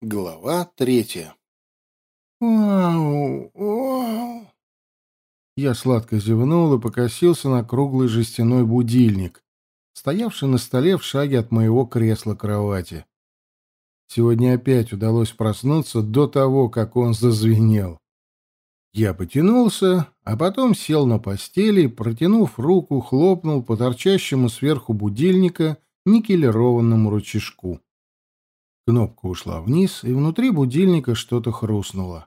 Глава третья. «Вау! Вау!» Я сладко зевнул и покосился на круглый жестяной будильник, стоявший на столе в шаге от моего кресла-кровати. Сегодня опять удалось проснуться до того, как он зазвенел. Я потянулся, а потом сел на постели и, протянув руку, хлопнул по торчащему сверху будильника никелированному рычажку. Кнопка ушла вниз, и внутри будильника что-то хрустнуло.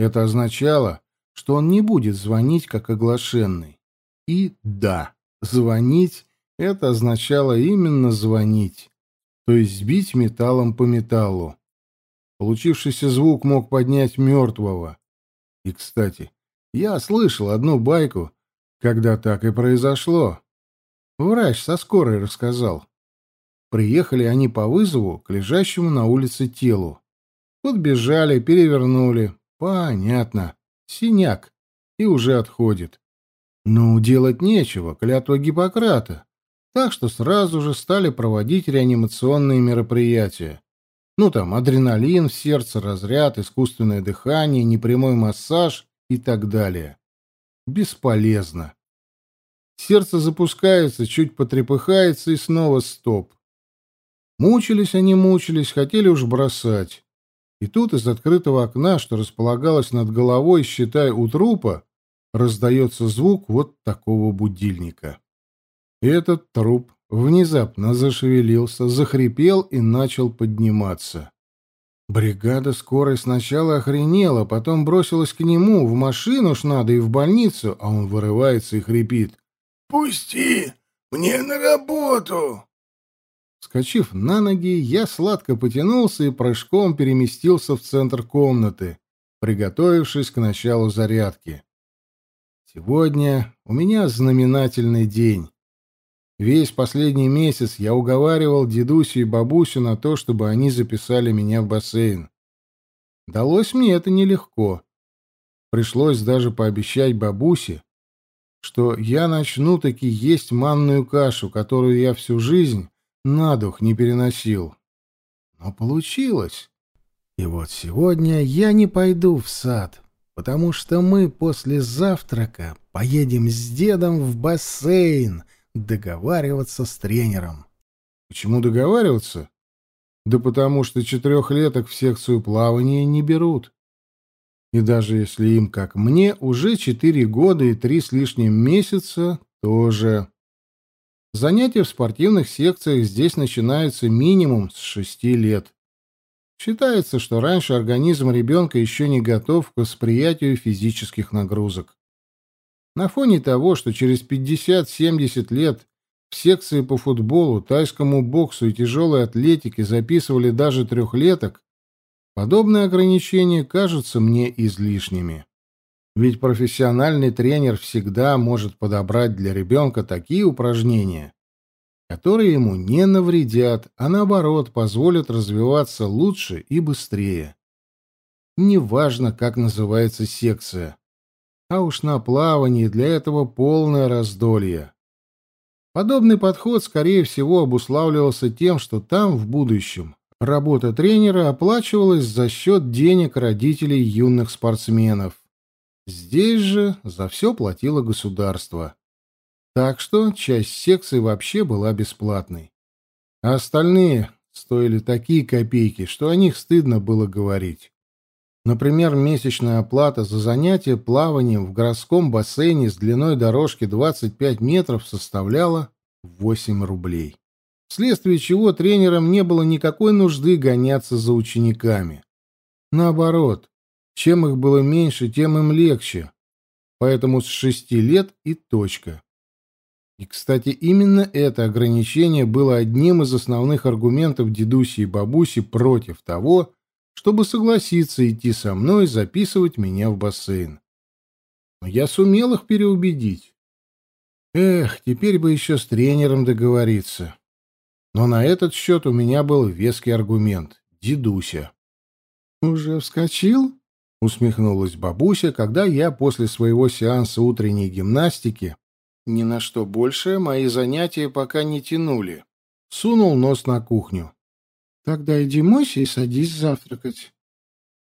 Это означало, что он не будет звонить как оглашенный. И да, звонить — это означало именно звонить, то есть бить металлом по металлу. Получившийся звук мог поднять мертвого. И, кстати, я слышал одну байку, когда так и произошло. Врач со скорой рассказал. Приехали они по вызову к лежащему на улице телу. Подбежали, перевернули. Понятно. Синяк. И уже отходит. Ну, делать нечего, клятва Гиппократа. Так что сразу же стали проводить реанимационные мероприятия. Ну, там, адреналин в сердце, разряд, искусственное дыхание, непрямой массаж и так далее. Бесполезно. Сердце запускается, чуть потрепыхается и снова стоп. Мучились они, мучились, хотели уж бросать. И тут из открытого окна, что располагалось над головой, считай, у трупа, раздается звук вот такого будильника. И этот труп внезапно зашевелился, захрипел и начал подниматься. Бригада скорой сначала охренела, потом бросилась к нему, в машину ж надо и в больницу, а он вырывается и хрипит. «Пусти! Мне на работу!» Скочив на ноги, я сладко потянулся и прыжком переместился в центр комнаты, приготовившись к началу зарядки. Сегодня у меня знаменательный день. Весь последний месяц я уговаривал дедусю и бабусю на то, чтобы они записали меня в бассейн. Далось мне это нелегко. Пришлось даже пообещать бабусе, что я начну таки есть манную кашу, которую я всю жизнь на дух не переносил. Но получилось. И вот сегодня я не пойду в сад, потому что мы после завтрака поедем с дедом в бассейн договариваться с тренером. Почему договариваться? Да потому что четырехлеток в секцию плавания не берут. И даже если им, как мне, уже четыре года и три с лишним месяца, тоже. Занятия в спортивных секциях здесь начинаются минимум с шести лет. Считается, что раньше организм ребенка еще не готов к восприятию физических нагрузок. На фоне того, что через 50-70 лет в секции по футболу, тайскому боксу и тяжелой атлетике записывали даже трехлеток, подобные ограничения кажутся мне излишними. Ведь профессиональный тренер всегда может подобрать для ребенка такие упражнения, которые ему не навредят, а наоборот позволят развиваться лучше и быстрее. Неважно, как называется секция. А уж на плавании для этого полное раздолье. Подобный подход, скорее всего, обуславливался тем, что там, в будущем, работа тренера оплачивалась за счет денег родителей юных спортсменов. Здесь же за все платило государство. Так что часть секций вообще была бесплатной. А остальные стоили такие копейки, что о них стыдно было говорить. Например, месячная оплата за занятие плаванием в городском бассейне с длиной дорожки 25 метров составляла 8 рублей. Вследствие чего тренерам не было никакой нужды гоняться за учениками. Наоборот, чем их было меньше, тем им легче. Поэтому с шести лет и точка. И, кстати, именно это ограничение было одним из основных аргументов дедуси и бабуси против того, чтобы согласиться идти со мной записывать меня в бассейн. Но я сумел их переубедить. Эх, теперь бы еще с тренером договориться. Но на этот счет у меня был веский аргумент — дедуся. «Уже вскочил?» — усмехнулась бабуся, когда я после своего сеанса утренней гимнастики ни на что большее мои занятия пока не тянули. Сунул нос на кухню. Тогда иди мойся и садись завтракать.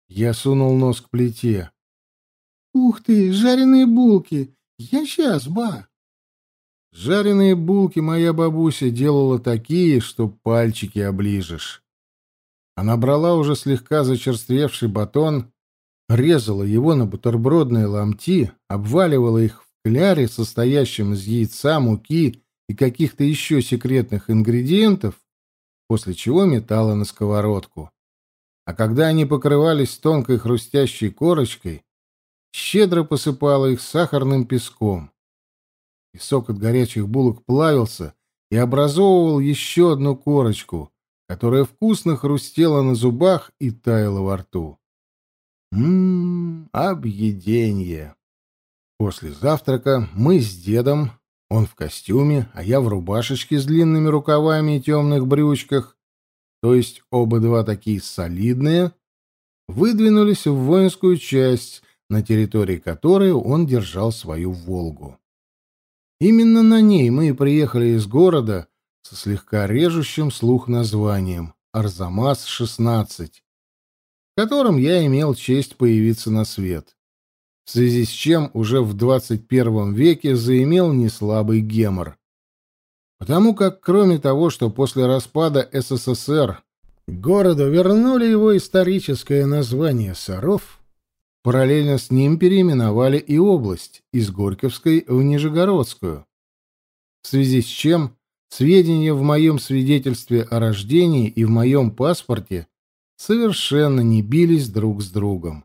Я сунул нос к плите. Ух ты, жареные булки! Я сейчас, ба! Жареные булки моя бабуся делала такие, что пальчики оближешь. Она брала уже слегка зачерствевший батон, резала его на бутербродные ломти, обваливала их в кляре, состоящем из яйца, муки и каких-то еще секретных ингредиентов, после чего метала на сковородку. А когда они покрывались тонкой хрустящей корочкой, щедро посыпала их сахарным песком. Песок от горячих булок плавился и образовывал еще одну корочку, которая вкусно хрустела на зубах и таяла во рту. Ммм, объеденье! После завтрака мы с дедом, он в костюме, а я в рубашечке с длинными рукавами и темных брючках, то есть оба два такие солидные, выдвинулись в воинскую часть, на территории которой он держал свою «Волгу». Именно на ней мы и приехали из города со слегка режущим слух названием «Арзамас-16», в котором я имел честь появиться на свет, в связи с чем уже в 21 веке заимел неслабый гемор. Потому как, кроме того, что после распада СССР городу вернули его историческое название Саров, Параллельно с ним переименовали и область из Горьковской в Нижегородскую. В связи с чем сведения в моем свидетельстве о рождении и в моем паспорте совершенно не бились друг с другом,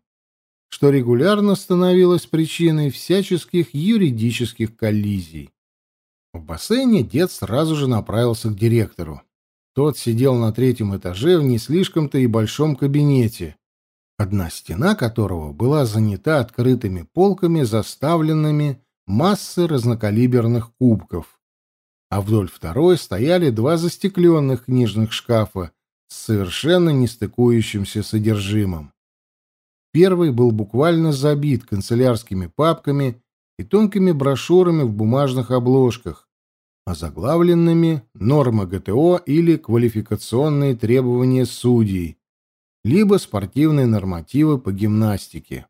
что регулярно становилось причиной всяческих юридических коллизий. В бассейне дед сразу же направился к директору. Тот сидел на третьем этаже в не слишком-то и большом кабинете, одна стена которого была занята открытыми полками, заставленными массой разнокалиберных кубков, а вдоль второй стояли два застекленных книжных шкафа с совершенно не стыкующимся содержимым. Первый был буквально забит канцелярскими папками и тонкими брошюрами в бумажных обложках, озаглавленными «Норма ГТО» или «Квалификационные требования судей», либо спортивные нормативы по гимнастике,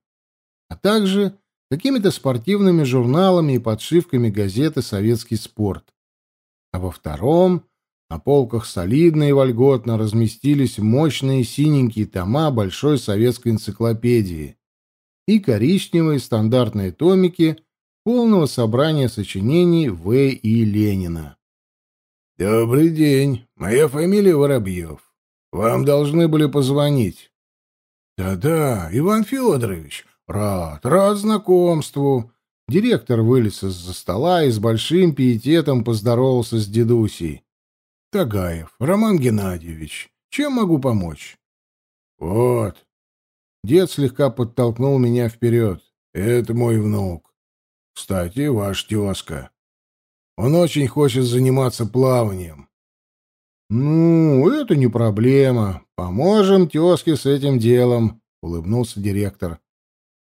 а также какими-то спортивными журналами и подшивками газеты «Советский спорт». А во втором на полках солидно и вольготно разместились мощные синенькие тома Большой советской энциклопедии и коричневые стандартные томики полного собрания сочинений В. И. Ленина. «Добрый день. Моя фамилия Воробьев. Вам должны были позвонить. Да-да, Иван Федорович, рад, рад знакомству. Директор вылез из-за стола и с большим пиететом поздоровался с дедусей. Тагаев, Роман Геннадьевич, чем могу помочь? Вот. Дед слегка подтолкнул меня вперед. Это мой внук. Кстати, ваш тезка. Он очень хочет заниматься плаванием. «Ну, это не проблема. Поможем тезке с этим делом», — улыбнулся директор.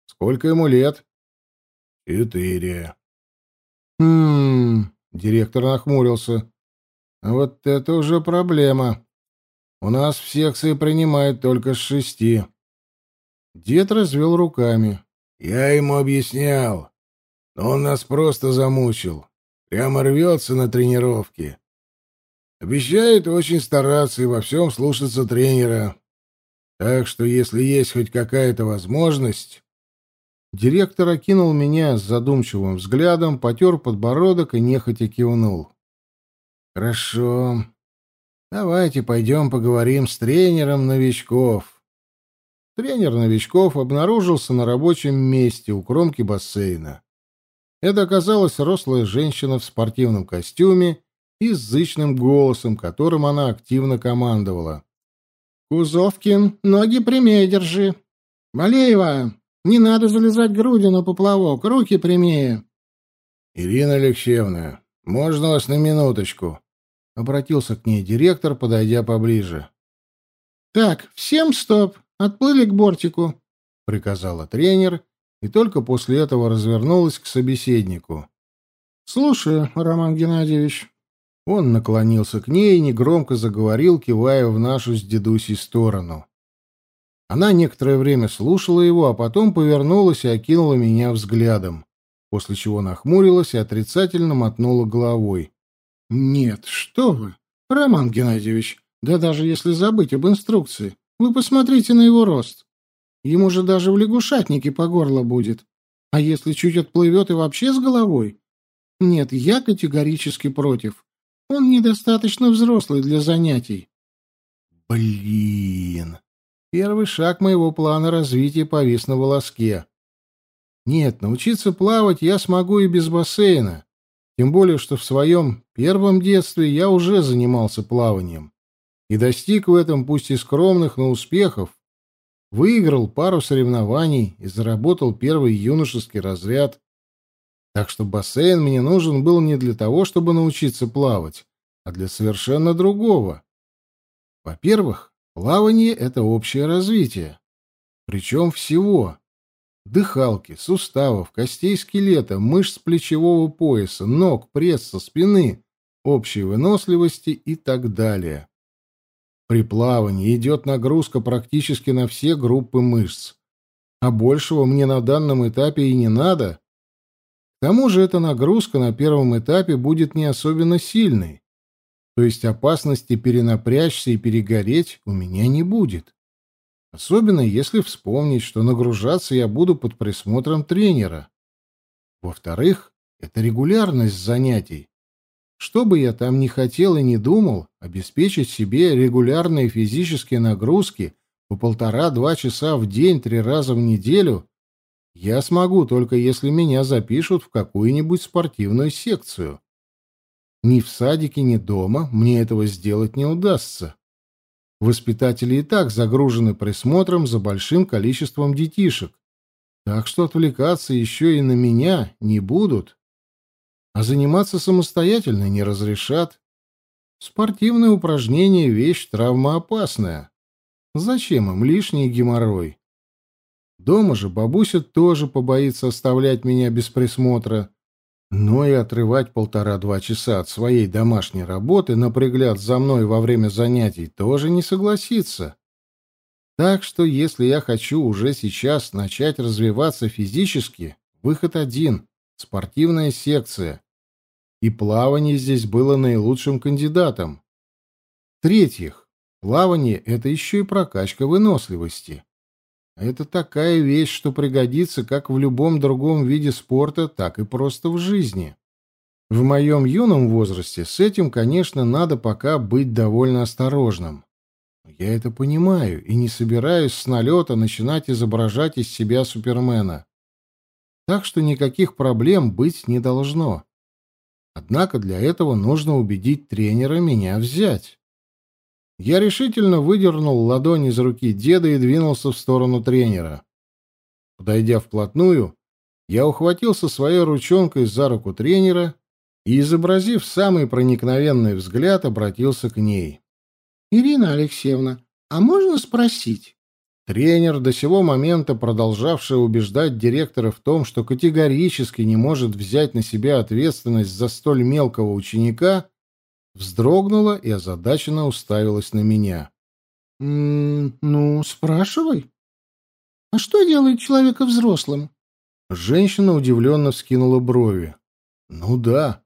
«Сколько ему лет?» «Четыре». «Хм...» — директор нахмурился. «А вот это уже проблема. У нас в секции принимают только с шести». Дед развел руками. «Я ему объяснял, но он нас просто замучил. Прямо рвется на тренировке. Обещает очень стараться и во всем слушаться тренера. Так что, если есть хоть какая-то возможность... Директор окинул меня с задумчивым взглядом, потер подбородок и нехотя кивнул. «Хорошо. Давайте пойдем поговорим с тренером новичков». Тренер новичков обнаружился на рабочем месте у кромки бассейна. Это оказалась рослая женщина в спортивном костюме и с зычным голосом, которым она активно командовала. «Кузовкин, ноги прямее держи. Малеева, не надо залезать грудью на поплавок, руки прямее». «Ирина Алексеевна, можно вас на минуточку?» — обратился к ней директор, подойдя поближе. «Так, всем стоп, отплыли к бортику», — приказала тренер, и только после этого развернулась к собеседнику. «Слушаю, Роман Геннадьевич». Он наклонился к ней и негромко заговорил, кивая в нашу с дедусей сторону. Она некоторое время слушала его, а потом повернулась и окинула меня взглядом, после чего нахмурилась и отрицательно мотнула головой. «Нет, что вы, Роман Геннадьевич, да даже если забыть об инструкции, вы посмотрите на его рост. Ему же даже в лягушатнике по горло будет. А если чуть отплывет и вообще с головой? Нет, я категорически против. Он недостаточно взрослый для занятий. Блин. Первый шаг моего плана развития повис на волоске. Нет, научиться плавать я смогу и без бассейна. Тем более, что в своем первом детстве я уже занимался плаванием. И достиг в этом, пусть и скромных, но успехов. Выиграл пару соревнований и заработал первый юношеский разряд. Так что бассейн мне нужен был не для того, чтобы научиться плавать, а для совершенно другого. Во-первых, плавание — это общее развитие. Причем всего. Дыхалки, суставов, костей скелета, мышц плечевого пояса, ног, пресса, спины, общей выносливости и так далее. При плавании идет нагрузка практически на все группы мышц. А большего мне на данном этапе и не надо. К тому же эта нагрузка на первом этапе будет не особенно сильной. То есть опасности перенапрячься и перегореть у меня не будет. Особенно если вспомнить, что нагружаться я буду под присмотром тренера. Во-вторых, это регулярность занятий. Что бы я там ни хотел и не думал, обеспечить себе регулярные физические нагрузки по полтора-два часа в день три раза в неделю я смогу только если меня запишут в какую-нибудь спортивную секцию. Ни в садике, ни дома мне этого сделать не удастся. Воспитатели и так загружены присмотром за большим количеством детишек, так что отвлекаться еще и на меня не будут. А заниматься самостоятельно не разрешат. Спортивные упражнения — вещь травмоопасная. Зачем им лишний геморрой? Дома же бабуся тоже побоится оставлять меня без присмотра, но и отрывать полтора-два часа от своей домашней работы на пригляд за мной во время занятий тоже не согласится. Так что, если я хочу уже сейчас начать развиваться физически, выход один — спортивная секция. И плавание здесь было наилучшим кандидатом. В-третьих, плавание — это еще и прокачка выносливости. Это такая вещь, что пригодится как в любом другом виде спорта, так и просто в жизни. В моем юном возрасте с этим, конечно, надо пока быть довольно осторожным. Я это понимаю и не собираюсь с налета начинать изображать из себя Супермена. Так что никаких проблем быть не должно. Однако для этого нужно убедить тренера меня взять. Я решительно выдернул ладонь из руки деда и двинулся в сторону тренера. Подойдя вплотную, я ухватился своей ручонкой за руку тренера и, изобразив самый проникновенный взгляд, обратился к ней. «Ирина Алексеевна, а можно спросить?» Тренер, до сего момента продолжавший убеждать директора в том, что категорически не может взять на себя ответственность за столь мелкого ученика, вздрогнула и озадаченно уставилась на меня. «М ну спрашивай. А что делает человека взрослым?» Женщина удивленно вскинула брови. «Ну да,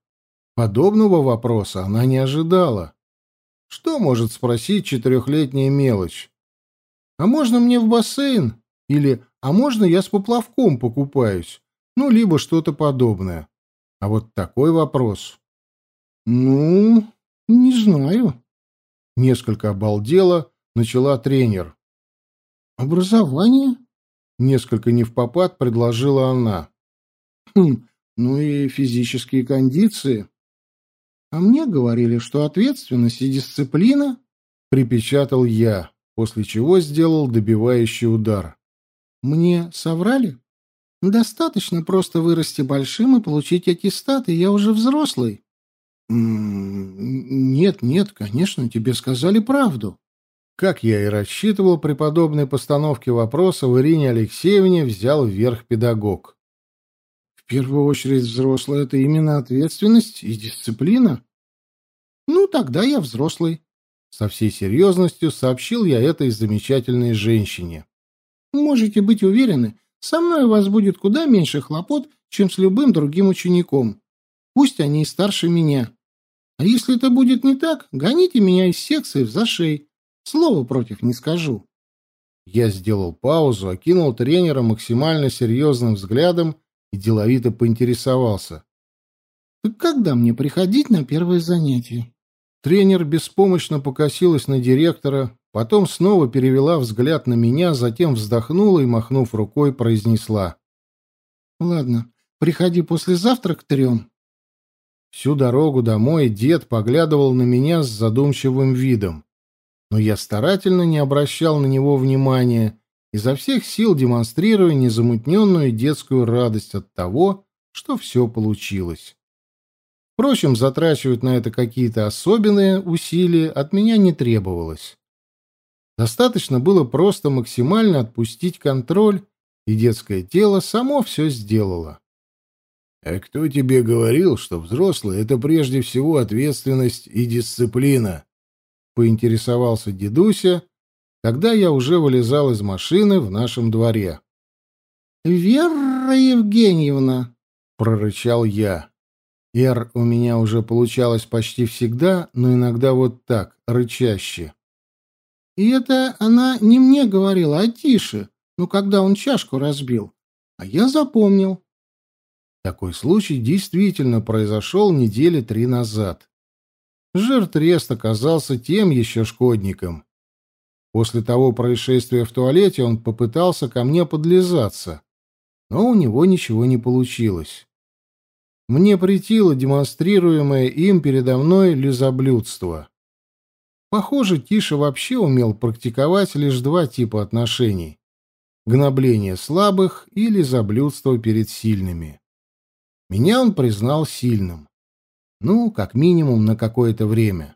подобного вопроса она не ожидала. Что может спросить четырехлетняя мелочь? А можно мне в бассейн? Или а можно я с поплавком покупаюсь? Ну, либо что-то подобное. А вот такой вопрос. Ну, не знаю. Несколько обалдела, начала тренер. Образование? Несколько не в попад предложила она. Хм, ну и физические кондиции. А мне говорили, что ответственность и дисциплина, припечатал я, после чего сделал добивающий удар. Мне соврали? Достаточно просто вырасти большим и получить аттестат, и я уже взрослый. «Нет, нет, конечно, тебе сказали правду». Как я и рассчитывал, при подобной постановке вопроса в Ирине Алексеевне взял вверх педагог. «В первую очередь взрослый — это именно ответственность и дисциплина. Ну, тогда я взрослый. Со всей серьезностью сообщил я этой замечательной женщине. Можете быть уверены, со мной у вас будет куда меньше хлопот, чем с любым другим учеником. Пусть они и старше меня. А если это будет не так, гоните меня из секции в зашей. Слова против не скажу. Я сделал паузу, окинул тренера максимально серьезным взглядом и деловито поинтересовался. «Так когда мне приходить на первое занятие?» Тренер беспомощно покосилась на директора, потом снова перевела взгляд на меня, затем вздохнула и, махнув рукой, произнесла. «Ладно, приходи послезавтра к трем». Всю дорогу домой дед поглядывал на меня с задумчивым видом но я старательно не обращал на него внимания, изо всех сил демонстрируя незамутненную детскую радость от того, что все получилось. Впрочем, затрачивать на это какие-то особенные усилия от меня не требовалось. Достаточно было просто максимально отпустить контроль, и детское тело само все сделало. «А кто тебе говорил, что взрослый — это прежде всего ответственность и дисциплина?» поинтересовался дедуся, когда я уже вылезал из машины в нашем дворе. «Вера Евгеньевна!» — прорычал я. «Р» у меня уже получалось почти всегда, но иногда вот так, рычаще. «И это она не мне говорила, а Тише, ну, когда он чашку разбил. А я запомнил». Такой случай действительно произошел недели три назад. Жертрест оказался тем еще шкодником. После того происшествия в туалете он попытался ко мне подлизаться, но у него ничего не получилось. Мне претило демонстрируемое им передо мной лизоблюдство. Похоже, Тиша вообще умел практиковать лишь два типа отношений — гнобление слабых и лизоблюдство перед сильными. Меня он признал сильным. Ну, как минимум на какое-то время.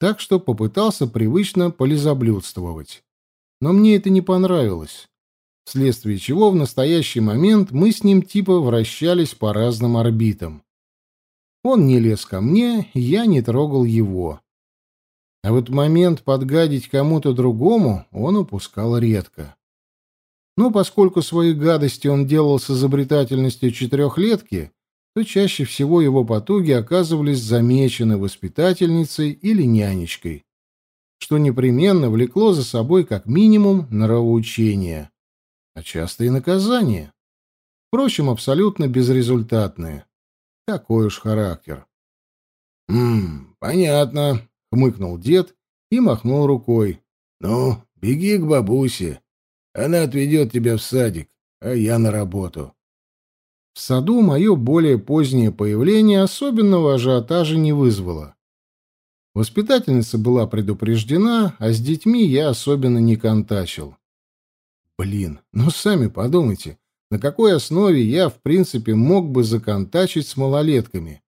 Так что попытался привычно полизоблюдствовать. Но мне это не понравилось. Вследствие чего в настоящий момент мы с ним типа вращались по разным орбитам. Он не лез ко мне, я не трогал его. А вот момент подгадить кому-то другому он упускал редко. Но поскольку свои гадости он делал с изобретательностью четырехлетки, то чаще всего его потуги оказывались замечены воспитательницей или нянечкой, что непременно влекло за собой как минимум нравоучение, а часто и наказание. Впрочем, абсолютно безрезультатные. Такой уж характер. «М понятно», — хмыкнул дед и махнул рукой. «Ну, беги к бабусе. Она отведет тебя в садик, а я на работу». В саду мое более позднее появление особенного ажиотажа не вызвало. Воспитательница была предупреждена, а с детьми я особенно не контачил. Блин, ну сами подумайте, на какой основе я, в принципе, мог бы законтачить с малолетками?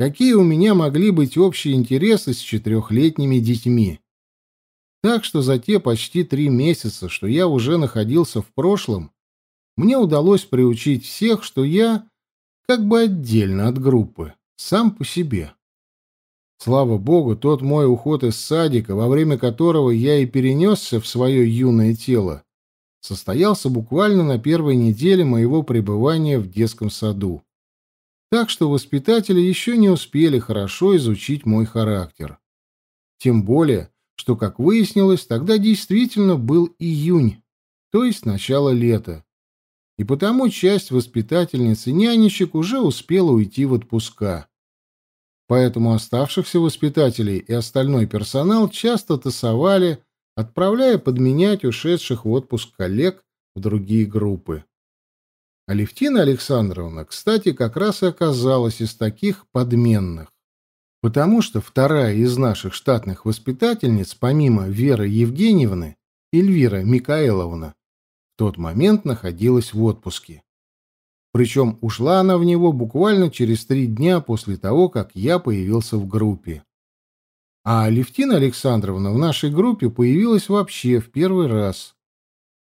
Какие у меня могли быть общие интересы с четырехлетними детьми? Так что за те почти три месяца, что я уже находился в прошлом, мне удалось приучить всех, что я как бы отдельно от группы, сам по себе. Слава богу, тот мой уход из садика, во время которого я и перенесся в свое юное тело, состоялся буквально на первой неделе моего пребывания в детском саду. Так что воспитатели еще не успели хорошо изучить мой характер. Тем более, что, как выяснилось, тогда действительно был июнь, то есть начало лета, и потому часть воспитательниц и нянечек уже успела уйти в отпуска. Поэтому оставшихся воспитателей и остальной персонал часто тасовали, отправляя подменять ушедших в отпуск коллег в другие группы. Алевтина Александровна, кстати, как раз и оказалась из таких подменных. Потому что вторая из наших штатных воспитательниц, помимо Веры Евгеньевны, Эльвира Микаэловна, тот момент находилась в отпуске. Причем ушла она в него буквально через три дня после того, как я появился в группе. А Левтина Александровна в нашей группе появилась вообще в первый раз.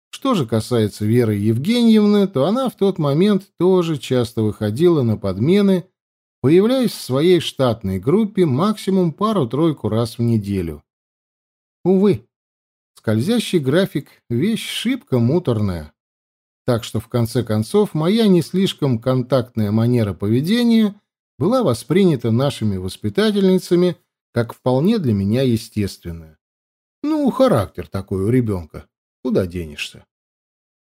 Что же касается Веры Евгеньевны, то она в тот момент тоже часто выходила на подмены появляясь в своей штатной группе максимум пару-тройку раз в неделю. Увы, скользящий график — вещь шибко муторная. Так что, в конце концов, моя не слишком контактная манера поведения была воспринята нашими воспитательницами как вполне для меня естественная. Ну, характер такой у ребенка. Куда денешься?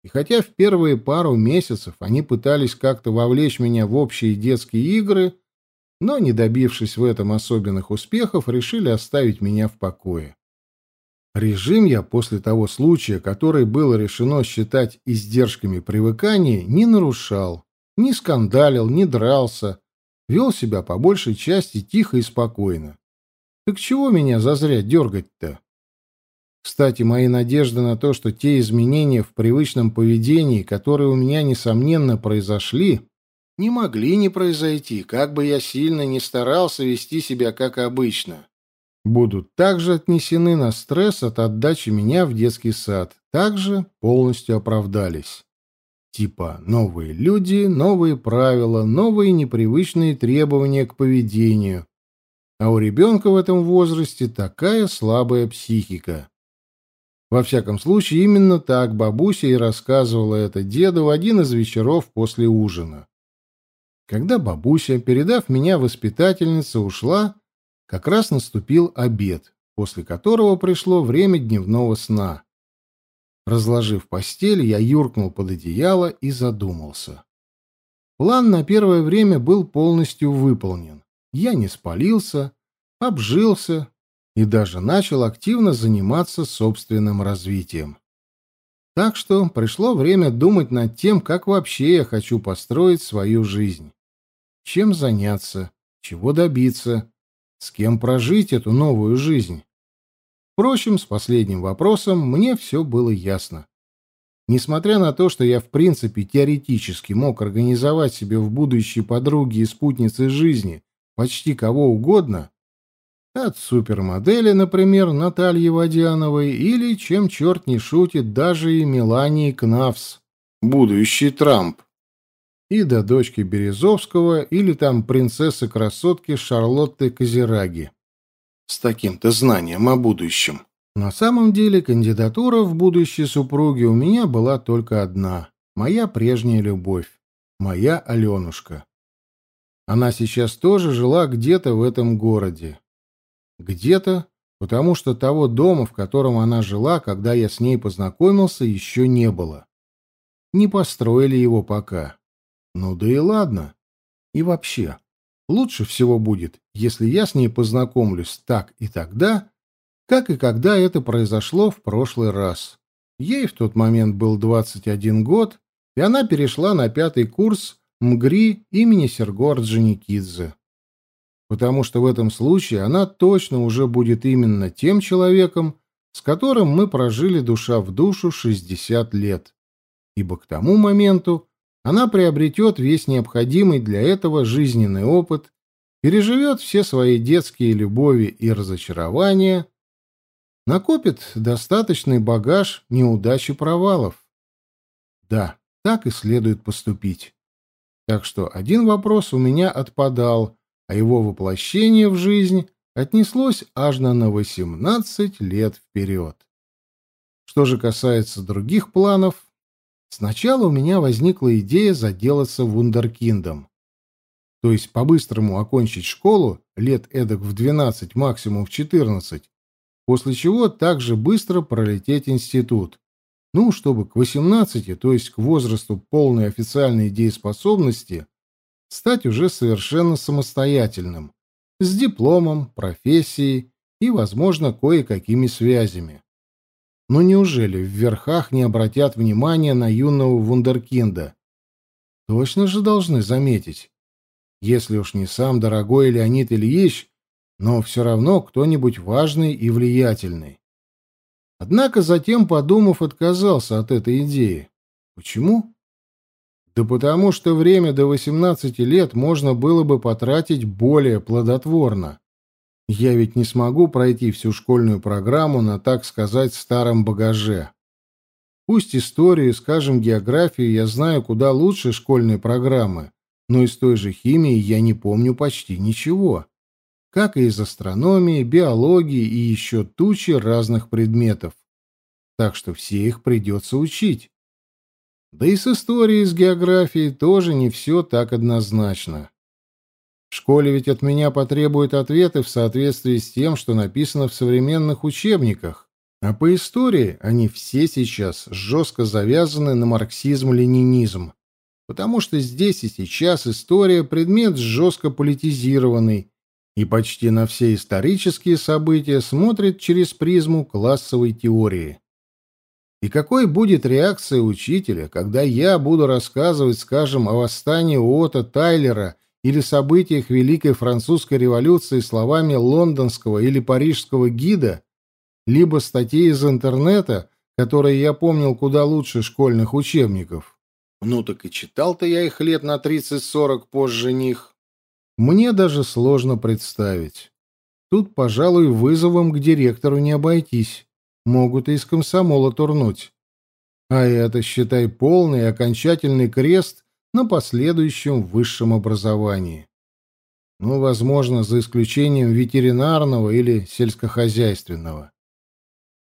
И хотя в первые пару месяцев они пытались как-то вовлечь меня в общие детские игры, но, не добившись в этом особенных успехов, решили оставить меня в покое. Режим я после того случая, который было решено считать издержками привыкания, не нарушал, не скандалил, не дрался, вел себя по большей части тихо и спокойно. Так чего меня зазря дергать-то? Кстати, мои надежды на то, что те изменения в привычном поведении, которые у меня, несомненно, произошли, не могли не произойти, как бы я сильно не старался вести себя как обычно будут также отнесены на стресс от отдачи меня в детский сад, также полностью оправдались. Типа новые люди, новые правила, новые непривычные требования к поведению. А у ребенка в этом возрасте такая слабая психика. Во всяком случае, именно так бабуся и рассказывала это деду в один из вечеров после ужина. Когда бабуся, передав меня воспитательнице, ушла, как раз наступил обед, после которого пришло время дневного сна. Разложив постель, я юркнул под одеяло и задумался. План на первое время был полностью выполнен. Я не спалился, обжился и даже начал активно заниматься собственным развитием. Так что пришло время думать над тем, как вообще я хочу построить свою жизнь. Чем заняться, чего добиться, с кем прожить эту новую жизнь? Впрочем, с последним вопросом мне все было ясно. Несмотря на то, что я в принципе теоретически мог организовать себе в будущей подруги и спутницы жизни почти кого угодно, от супермодели, например, Натальи Водяновой, или, чем черт не шутит, даже и Мелании Кнавс, будущий Трамп и до дочки Березовского или там принцессы-красотки Шарлотты Козераги. С таким-то знанием о будущем. На самом деле кандидатура в будущие супруги у меня была только одна — моя прежняя любовь, моя Аленушка. Она сейчас тоже жила где-то в этом городе. Где-то, потому что того дома, в котором она жила, когда я с ней познакомился, еще не было. Не построили его пока. Ну да и ладно. И вообще, лучше всего будет, если я с ней познакомлюсь так и тогда, как и когда это произошло в прошлый раз. Ей в тот момент был 21 год, и она перешла на пятый курс МГРИ имени Серго Орджоникидзе. Потому что в этом случае она точно уже будет именно тем человеком, с которым мы прожили душа в душу 60 лет. Ибо к тому моменту она приобретет весь необходимый для этого жизненный опыт, переживет все свои детские любови и разочарования, накопит достаточный багаж неудач и провалов. Да, так и следует поступить. Так что один вопрос у меня отпадал, а его воплощение в жизнь отнеслось аж на 18 лет вперед. Что же касается других планов, Сначала у меня возникла идея заделаться вундеркиндом. То есть по-быстрому окончить школу лет эдак в 12, максимум в 14, после чего также быстро пролететь институт. Ну, чтобы к 18, то есть к возрасту полной официальной дееспособности, стать уже совершенно самостоятельным, с дипломом, профессией и, возможно, кое-какими связями. Но неужели в верхах не обратят внимания на юного вундеркинда? Точно же должны заметить. Если уж не сам дорогой Леонид Ильич, но все равно кто-нибудь важный и влиятельный. Однако затем, подумав, отказался от этой идеи. Почему? Да потому что время до 18 лет можно было бы потратить более плодотворно. Я ведь не смогу пройти всю школьную программу на, так сказать, старом багаже. Пусть историю, скажем, географию я знаю куда лучше школьной программы, но из той же химии я не помню почти ничего. Как и из астрономии, биологии и еще тучи разных предметов. Так что все их придется учить. Да и с историей, с географией тоже не все так однозначно. В школе ведь от меня потребуют ответы в соответствии с тем, что написано в современных учебниках. А по истории они все сейчас жестко завязаны на марксизм-ленинизм, потому что здесь и сейчас история – предмет жестко политизированный, и почти на все исторические события смотрит через призму классовой теории. И какой будет реакция учителя, когда я буду рассказывать, скажем, о восстании Уотта Тайлера или событиях Великой Французской революции словами лондонского или парижского гида, либо статьи из интернета, которые я помнил куда лучше школьных учебников. Ну так и читал-то я их лет на 30-40 позже них. Мне даже сложно представить. Тут, пожалуй, вызовом к директору не обойтись. Могут и из комсомола турнуть. А это, считай, полный и окончательный крест на последующем высшем образовании. Ну, возможно, за исключением ветеринарного или сельскохозяйственного.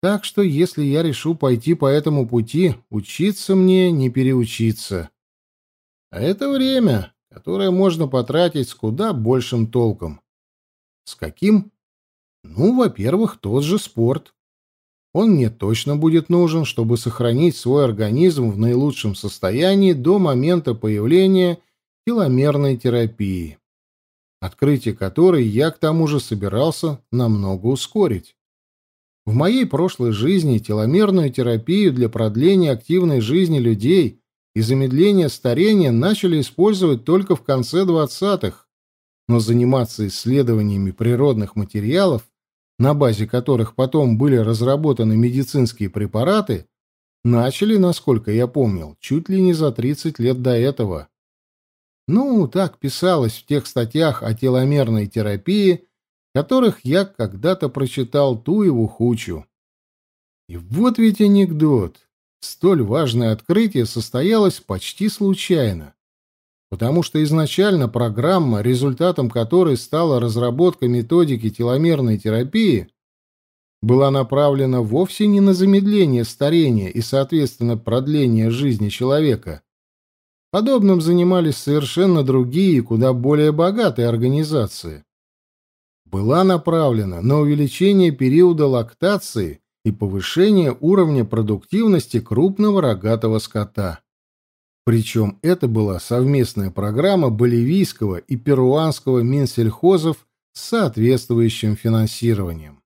Так что, если я решу пойти по этому пути, учиться мне не переучиться. А это время, которое можно потратить с куда большим толком. С каким? Ну, во-первых, тот же спорт. Он мне точно будет нужен, чтобы сохранить свой организм в наилучшем состоянии до момента появления теломерной терапии, открытие которой я к тому же собирался намного ускорить. В моей прошлой жизни теломерную терапию для продления активной жизни людей и замедления старения начали использовать только в конце 20-х, но заниматься исследованиями природных материалов, на базе которых потом были разработаны медицинские препараты, начали, насколько я помнил, чуть ли не за 30 лет до этого. Ну, так писалось в тех статьях о теломерной терапии, которых я когда-то прочитал ту его хучу. И вот ведь анекдот. Столь важное открытие состоялось почти случайно, потому что изначально программа, результатом которой стала разработка методики теломерной терапии, была направлена вовсе не на замедление старения и, соответственно, продление жизни человека. Подобным занимались совершенно другие, куда более богатые организации была направлена на увеличение периода лактации и повышение уровня продуктивности крупного рогатого скота. Причем это была совместная программа боливийского и перуанского Минсельхозов с соответствующим финансированием,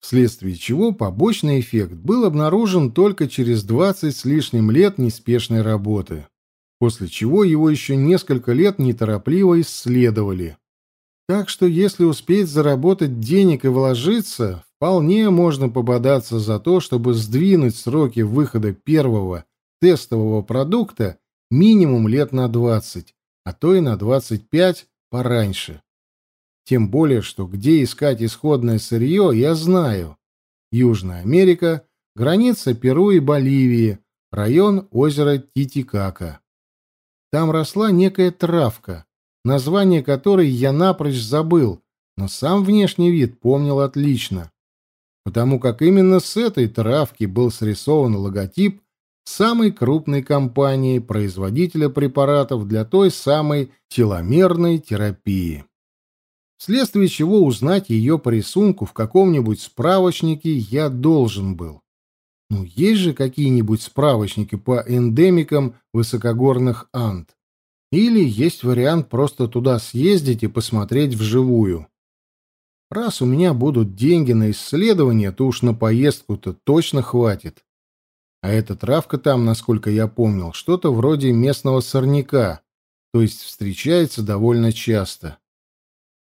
вследствие чего побочный эффект был обнаружен только через 20 с лишним лет неспешной работы, после чего его еще несколько лет неторопливо исследовали – так что если успеть заработать денег и вложиться, вполне можно пободаться за то, чтобы сдвинуть сроки выхода первого тестового продукта минимум лет на 20, а то и на 25 пораньше. Тем более, что где искать исходное сырье, я знаю. Южная Америка, граница Перу и Боливии, район озера Титикака. Там росла некая травка, название которой я напрочь забыл, но сам внешний вид помнил отлично, потому как именно с этой травки был срисован логотип самой крупной компании, производителя препаратов для той самой теломерной терапии. Вследствие чего узнать ее по рисунку в каком-нибудь справочнике я должен был. Ну, есть же какие-нибудь справочники по эндемикам высокогорных Анд. Или есть вариант просто туда съездить и посмотреть вживую. Раз у меня будут деньги на исследование, то уж на поездку-то точно хватит. А эта травка там, насколько я помнил, что-то вроде местного сорняка, то есть встречается довольно часто.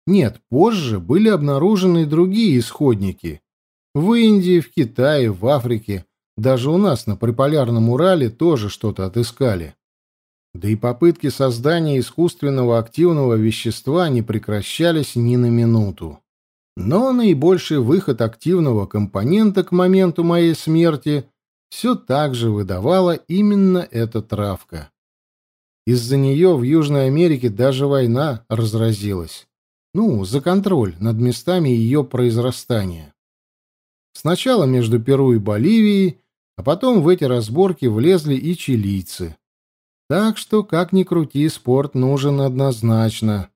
Нет, позже были обнаружены другие исходники. В Индии, в Китае, в Африке, даже у нас на приполярном Урале тоже что-то отыскали. Да и попытки создания искусственного активного вещества не прекращались ни на минуту. Но наибольший выход активного компонента к моменту моей смерти все так же выдавала именно эта травка. Из-за нее в Южной Америке даже война разразилась. Ну, за контроль над местами ее произрастания. Сначала между Перу и Боливией, а потом в эти разборки влезли и чилийцы. Так что, как ни крути, спорт нужен однозначно.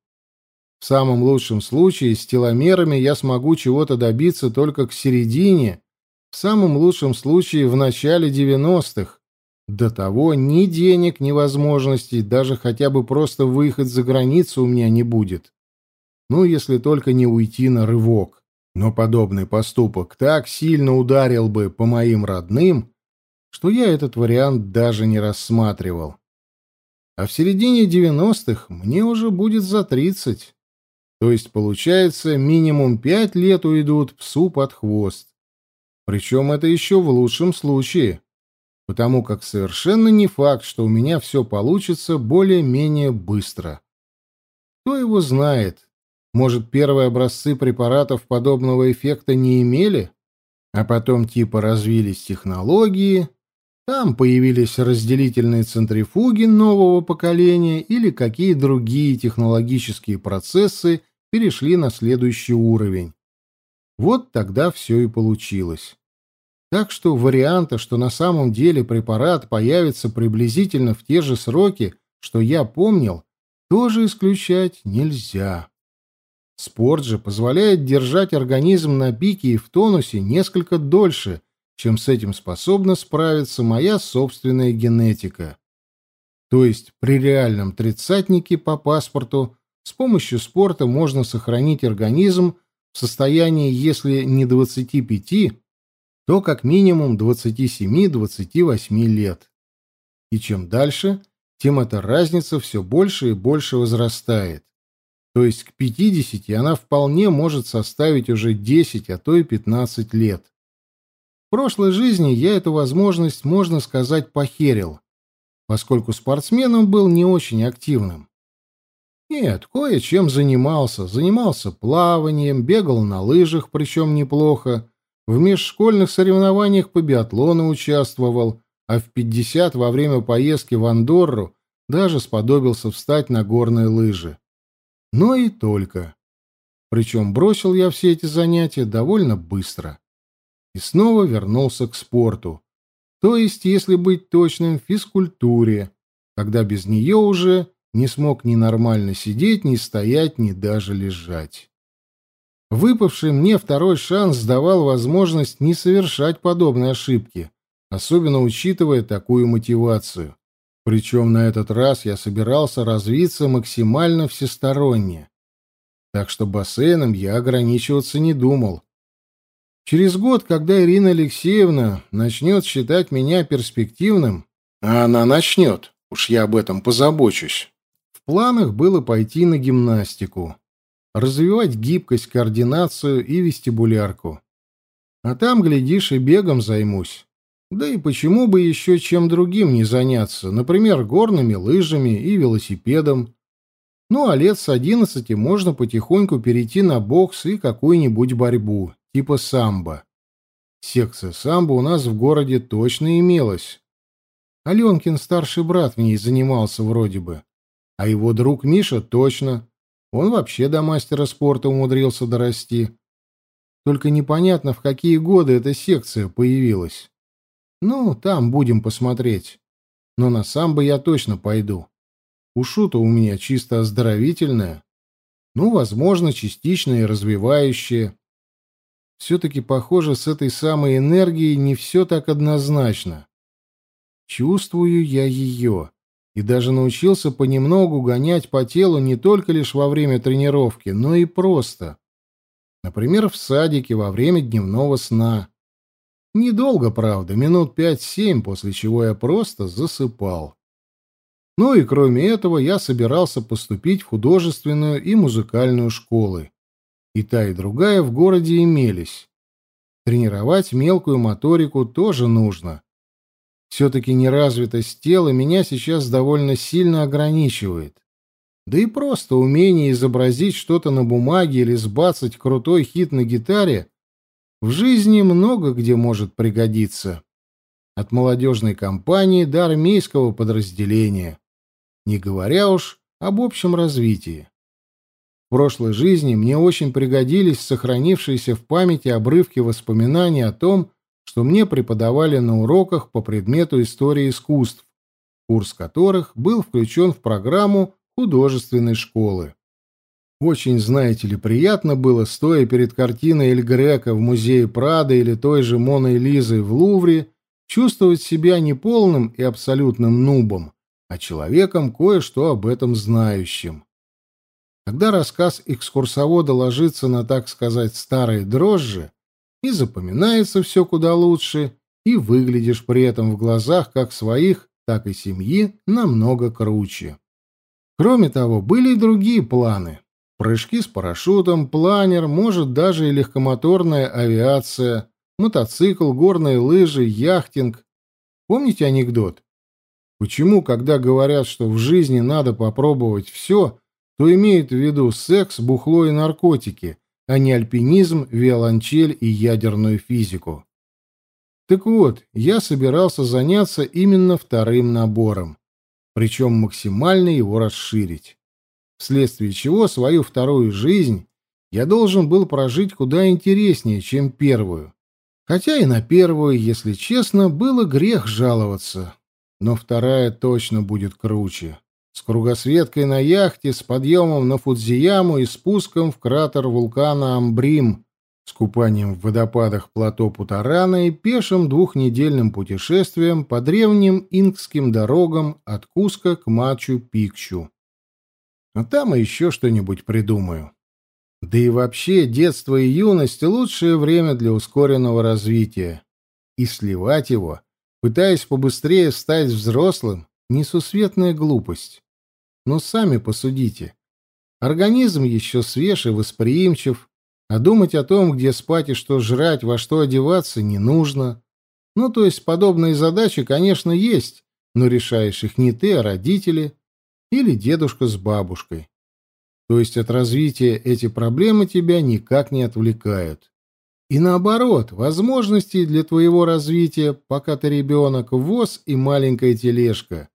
В самом лучшем случае с теломерами я смогу чего-то добиться только к середине, в самом лучшем случае в начале 90-х. До того ни денег, ни возможностей, даже хотя бы просто выехать за границу у меня не будет. Ну, если только не уйти на рывок. Но подобный поступок так сильно ударил бы по моим родным, что я этот вариант даже не рассматривал. А в середине 90-х мне уже будет за 30. То есть, получается, минимум 5 лет уйдут псу под хвост. Причем это еще в лучшем случае, потому как совершенно не факт, что у меня все получится более-менее быстро. Кто его знает? Может, первые образцы препаратов подобного эффекта не имели, а потом типа развились технологии, там появились разделительные центрифуги нового поколения или какие другие технологические процессы перешли на следующий уровень. Вот тогда все и получилось. Так что варианта, что на самом деле препарат появится приблизительно в те же сроки, что я помнил, тоже исключать нельзя. Спорт же позволяет держать организм на пике и в тонусе несколько дольше, чем с этим способна справиться моя собственная генетика. То есть при реальном тридцатнике по паспорту с помощью спорта можно сохранить организм в состоянии, если не 25, то как минимум 27-28 лет. И чем дальше, тем эта разница все больше и больше возрастает. То есть к 50 она вполне может составить уже 10, а то и 15 лет. В прошлой жизни я эту возможность, можно сказать, похерил, поскольку спортсменом был не очень активным. Нет, кое-чем занимался. Занимался плаванием, бегал на лыжах, причем неплохо. В межшкольных соревнованиях по биатлону участвовал, а в 50 во время поездки в Андорру даже сподобился встать на горные лыжи но и только. Причем бросил я все эти занятия довольно быстро. И снова вернулся к спорту. То есть, если быть точным, физкультуре, когда без нее уже не смог ни нормально сидеть, ни стоять, ни даже лежать. Выпавший мне второй шанс давал возможность не совершать подобные ошибки, особенно учитывая такую мотивацию. Причем на этот раз я собирался развиться максимально всесторонне. Так что бассейном я ограничиваться не думал. Через год, когда Ирина Алексеевна начнет считать меня перспективным, а она начнет, уж я об этом позабочусь, планах было пойти на гимнастику, развивать гибкость, координацию и вестибулярку. А там, глядишь, и бегом займусь. Да и почему бы еще чем другим не заняться, например, горными лыжами и велосипедом. Ну, а лет с одиннадцати можно потихоньку перейти на бокс и какую-нибудь борьбу, типа самбо. Секция самбо у нас в городе точно имелась. Аленкин старший брат в ней занимался вроде бы. А его друг Миша точно. Он вообще до мастера спорта умудрился дорасти. Только непонятно, в какие годы эта секция появилась. Ну, там будем посмотреть. Но на самбо я точно пойду. Ушу-то у меня чисто оздоровительное. Ну, возможно, частично и развивающее. Все-таки, похоже, с этой самой энергией не все так однозначно. Чувствую я ее. И даже научился понемногу гонять по телу не только лишь во время тренировки, но и просто. Например, в садике во время дневного сна. Недолго, правда, минут пять-семь, после чего я просто засыпал. Ну и кроме этого я собирался поступить в художественную и музыкальную школы. И та, и другая в городе имелись. Тренировать мелкую моторику тоже нужно. Все-таки неразвитость тела меня сейчас довольно сильно ограничивает. Да и просто умение изобразить что-то на бумаге или сбацать крутой хит на гитаре в жизни много где может пригодиться. От молодежной компании до армейского подразделения. не говоря уж об общем развитии. В прошлой жизни мне очень пригодились сохранившиеся в памяти обрывки воспоминаний о том, что мне преподавали на уроках по предмету истории искусств, курс которых был включен в программу художественной школы. Очень, знаете ли, приятно было, стоя перед картиной Эль Грека в музее Прада или той же Моной Лизой в Лувре, чувствовать себя не полным и абсолютным нубом, а человеком, кое-что об этом знающим. Когда рассказ экскурсовода ложится на, так сказать, старые дрожжи, и запоминается все куда лучше, и выглядишь при этом в глазах как своих, так и семьи намного круче. Кроме того, были и другие планы. Прыжки с парашютом, планер, может, даже и легкомоторная авиация, мотоцикл, горные лыжи, яхтинг. Помните анекдот? Почему, когда говорят, что в жизни надо попробовать все, то имеют в виду секс, бухло и наркотики, а не альпинизм, виолончель и ядерную физику? Так вот, я собирался заняться именно вторым набором, причем максимально его расширить вследствие чего свою вторую жизнь я должен был прожить куда интереснее, чем первую. Хотя и на первую, если честно, было грех жаловаться. Но вторая точно будет круче. С кругосветкой на яхте, с подъемом на Фудзияму и спуском в кратер вулкана Амбрим, с купанием в водопадах плато Путарана и пешим двухнедельным путешествием по древним инкским дорогам от Куска к Мачу-Пикчу. А там и еще что-нибудь придумаю. Да и вообще, детство и юность — лучшее время для ускоренного развития. И сливать его, пытаясь побыстрее стать взрослым, — несусветная глупость. Но сами посудите. Организм еще свеж и восприимчив, а думать о том, где спать и что жрать, во что одеваться, не нужно. Ну, то есть подобные задачи, конечно, есть, но решаешь их не ты, а родители, или дедушка с бабушкой. То есть от развития эти проблемы тебя никак не отвлекают. И наоборот, возможностей для твоего развития, пока ты ребенок, ВОЗ и маленькая тележка.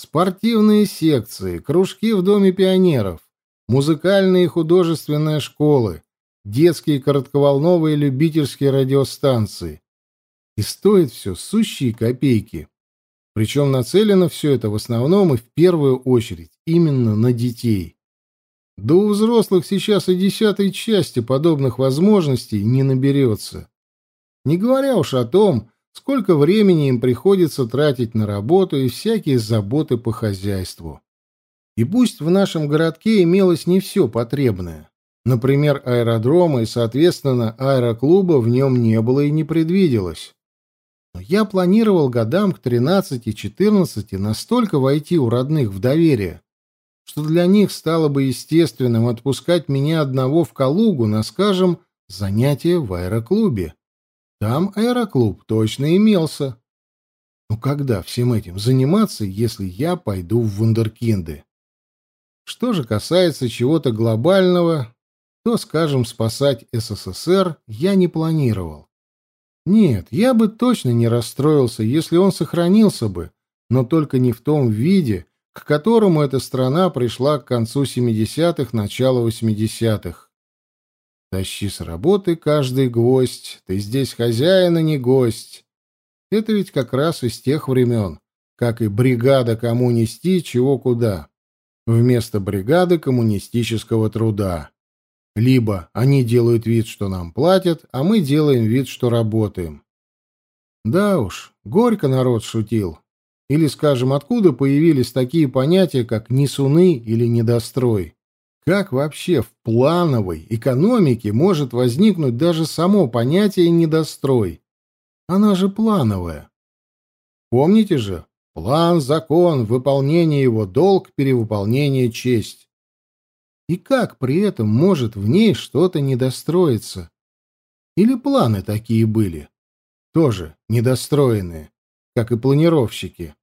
Спортивные секции, кружки в Доме пионеров, музыкальные и художественные школы, детские коротковолновые любительские радиостанции. И стоит все сущие копейки. Причем нацелено все это в основном и в первую очередь именно на детей. Да у взрослых сейчас и десятой части подобных возможностей не наберется. Не говоря уж о том, сколько времени им приходится тратить на работу и всякие заботы по хозяйству. И пусть в нашем городке имелось не все потребное. Например, аэродрома и, соответственно, аэроклуба в нем не было и не предвиделось. Но я планировал годам к 13-14 настолько войти у родных в доверие, что для них стало бы естественным отпускать меня одного в Калугу на, скажем, занятия в аэроклубе. Там аэроклуб точно имелся. Но когда всем этим заниматься, если я пойду в вундеркинды? Что же касается чего-то глобального, то, скажем, спасать СССР я не планировал. Нет, я бы точно не расстроился, если он сохранился бы, но только не в том виде, к которому эта страна пришла к концу 70-х, начало 80-х. Тащи с работы каждый гвоздь, ты здесь хозяин, а не гость. Это ведь как раз из тех времен, как и бригада кому нести, чего куда. Вместо бригады коммунистического труда. Либо они делают вид, что нам платят, а мы делаем вид, что работаем. Да уж, горько народ шутил. Или, скажем, откуда появились такие понятия, как несуны или недострой? Как вообще в плановой экономике может возникнуть даже само понятие недострой? Она же плановая. Помните же, план, закон, выполнение его долг, перевыполнение честь. И как при этом может в ней что-то недостроиться? Или планы такие были? Тоже недостроенные, как и планировщики.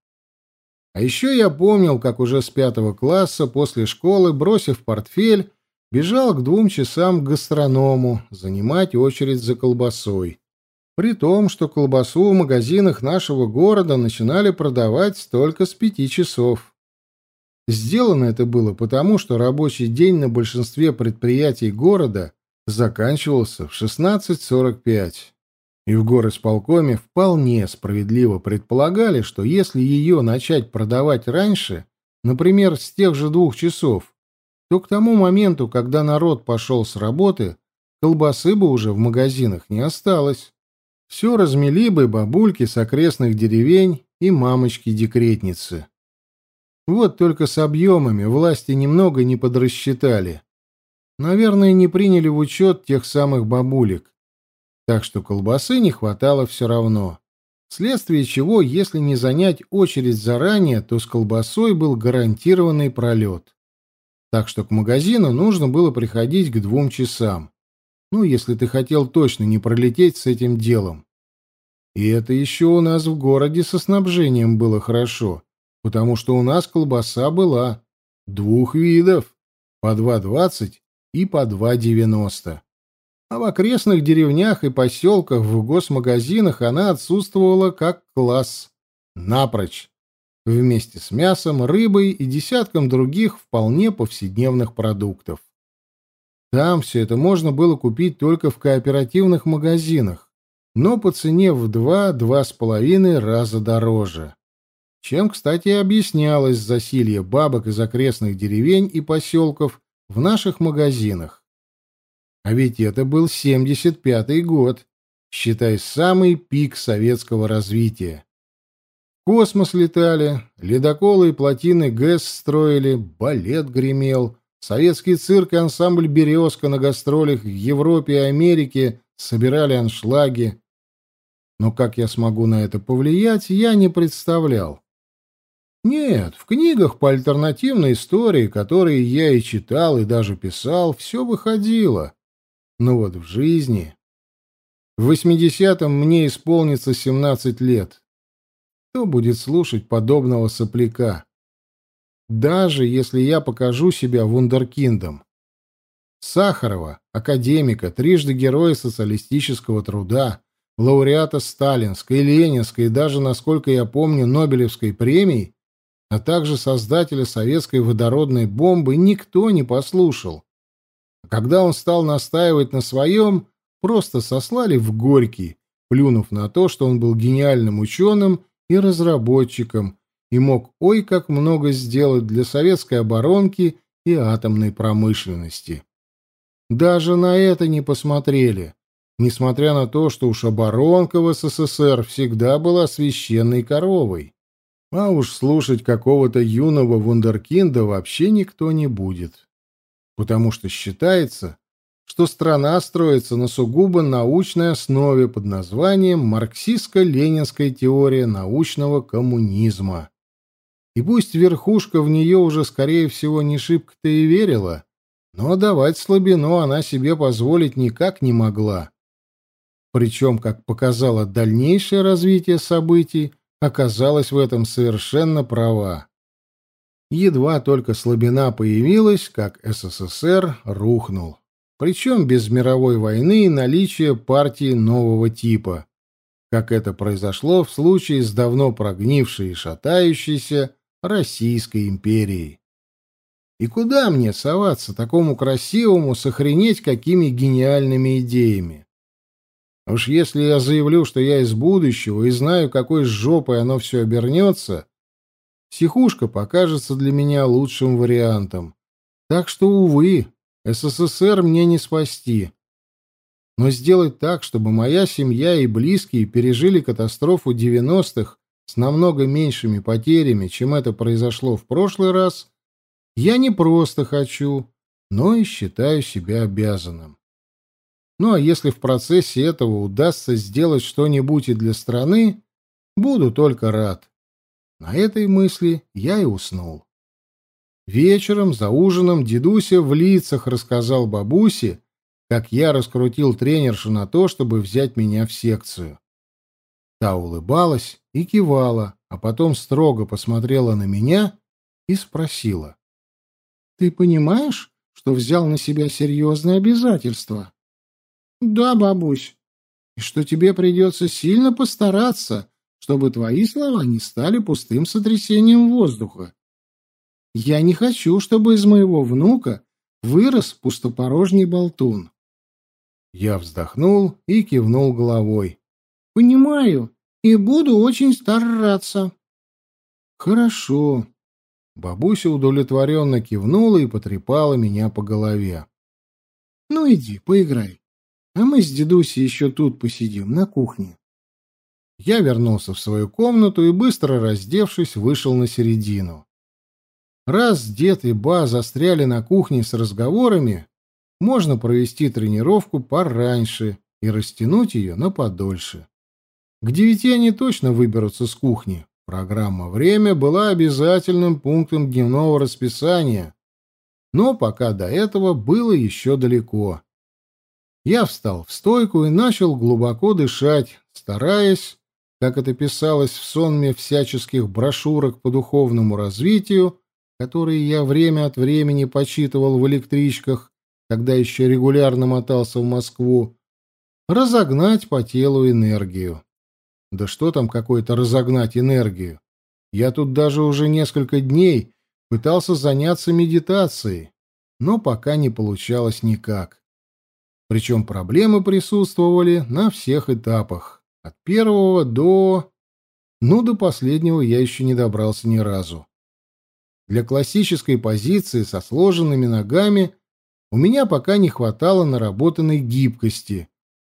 А еще я помнил, как уже с пятого класса после школы, бросив портфель, бежал к двум часам к гастроному занимать очередь за колбасой. При том, что колбасу в магазинах нашего города начинали продавать только с пяти часов. Сделано это было потому, что рабочий день на большинстве предприятий города заканчивался в 16.45. И в горосполкоме вполне справедливо предполагали, что если ее начать продавать раньше, например, с тех же двух часов, то к тому моменту, когда народ пошел с работы, колбасы бы уже в магазинах не осталось. Все размели бы бабульки с окрестных деревень и мамочки-декретницы. Вот только с объемами власти немного не подрасчитали. Наверное, не приняли в учет тех самых бабулек. Так что колбасы не хватало все равно. Вследствие чего, если не занять очередь заранее, то с колбасой был гарантированный пролет. Так что к магазину нужно было приходить к двум часам. Ну, если ты хотел точно не пролететь с этим делом. И это еще у нас в городе со снабжением было хорошо потому что у нас колбаса была двух видов, по 2,20 и по 2,90. А в окрестных деревнях и поселках в госмагазинах она отсутствовала как класс, напрочь, вместе с мясом, рыбой и десятком других вполне повседневных продуктов. Там все это можно было купить только в кооперативных магазинах, но по цене в два-два с половиной раза дороже чем, кстати, и объяснялось засилье бабок из окрестных деревень и поселков в наших магазинах. А ведь это был 75-й год, считай, самый пик советского развития. космос летали, ледоколы и плотины ГЭС строили, балет гремел, советский цирк и ансамбль «Березка» на гастролях в Европе и Америке собирали аншлаги. Но как я смогу на это повлиять, я не представлял. Нет, в книгах по альтернативной истории, которые я и читал, и даже писал, все выходило. Но вот в жизни... В восьмидесятом мне исполнится семнадцать лет. Кто будет слушать подобного сопляка? Даже если я покажу себя вундеркиндом. Сахарова, академика, трижды героя социалистического труда, лауреата Сталинской, Ленинской и даже, насколько я помню, Нобелевской премии, а также создателя советской водородной бомбы, никто не послушал. А когда он стал настаивать на своем, просто сослали в Горький, плюнув на то, что он был гениальным ученым и разработчиком и мог ой как много сделать для советской оборонки и атомной промышленности. Даже на это не посмотрели, несмотря на то, что уж оборонка в СССР всегда была священной коровой. А уж слушать какого-то юного вундеркинда вообще никто не будет. Потому что считается, что страна строится на сугубо научной основе под названием «Марксистско-ленинская теория научного коммунизма». И пусть верхушка в нее уже, скорее всего, не шибко-то и верила, но давать слабину она себе позволить никак не могла. Причем, как показало дальнейшее развитие событий, оказалась в этом совершенно права. Едва только слабина появилась, как СССР рухнул. Причем без мировой войны и наличия партии нового типа, как это произошло в случае с давно прогнившей и шатающейся Российской империей. И куда мне соваться такому красивому, сохранить какими гениальными идеями? Уж если я заявлю, что я из будущего и знаю, какой жопой оно все обернется, психушка покажется для меня лучшим вариантом. Так что, увы, СССР мне не спасти. Но сделать так, чтобы моя семья и близкие пережили катастрофу 90-х с намного меньшими потерями, чем это произошло в прошлый раз, я не просто хочу, но и считаю себя обязанным. Ну а если в процессе этого удастся сделать что-нибудь и для страны, буду только рад. На этой мысли я и уснул. Вечером за ужином дедуся в лицах рассказал бабусе, как я раскрутил тренершу на то, чтобы взять меня в секцию. Та улыбалась и кивала, а потом строго посмотрела на меня и спросила. — Ты понимаешь, что взял на себя серьезные обязательства? Да, бабусь. И что тебе придется сильно постараться, чтобы твои слова не стали пустым сотрясением воздуха. Я не хочу, чтобы из моего внука вырос пустопорожний болтун. Я вздохнул и кивнул головой. Понимаю, и буду очень стараться. Хорошо. Бабуся удовлетворенно кивнула и потрепала меня по голове. Ну иди, поиграй. А мы с дедусей еще тут посидим, на кухне. Я вернулся в свою комнату и, быстро раздевшись, вышел на середину. Раз дед и ба застряли на кухне с разговорами, можно провести тренировку пораньше и растянуть ее на подольше. К девяти они точно выберутся с кухни. Программа «Время» была обязательным пунктом дневного расписания, но пока до этого было еще далеко. Я встал в стойку и начал глубоко дышать, стараясь, как это писалось в сонме всяческих брошюрок по духовному развитию, которые я время от времени почитывал в электричках, когда еще регулярно мотался в Москву, разогнать по телу энергию. Да что там какой-то разогнать энергию? Я тут даже уже несколько дней пытался заняться медитацией, но пока не получалось никак. Причем проблемы присутствовали на всех этапах, от первого до... Ну, до последнего я еще не добрался ни разу. Для классической позиции со сложенными ногами у меня пока не хватало наработанной гибкости,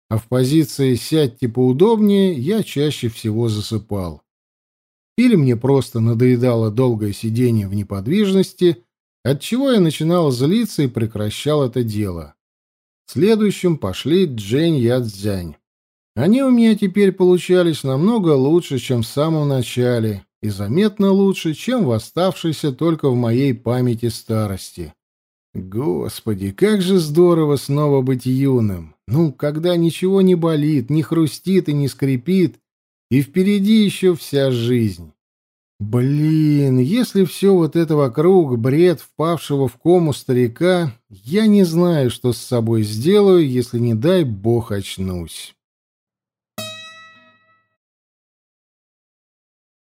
а в позиции «сядьте поудобнее» я чаще всего засыпал. Или мне просто надоедало долгое сидение в неподвижности, отчего я начинал злиться и прекращал это дело. Следующим пошли Джень Ядзянь. Они у меня теперь получались намного лучше, чем в самом начале, и заметно лучше, чем в оставшейся только в моей памяти старости. Господи, как же здорово снова быть юным! Ну, когда ничего не болит, не хрустит и не скрипит, и впереди еще вся жизнь. Блин, если все вот это вокруг бред впавшего в кому старика, я не знаю, что с собой сделаю, если, не дай бог, очнусь.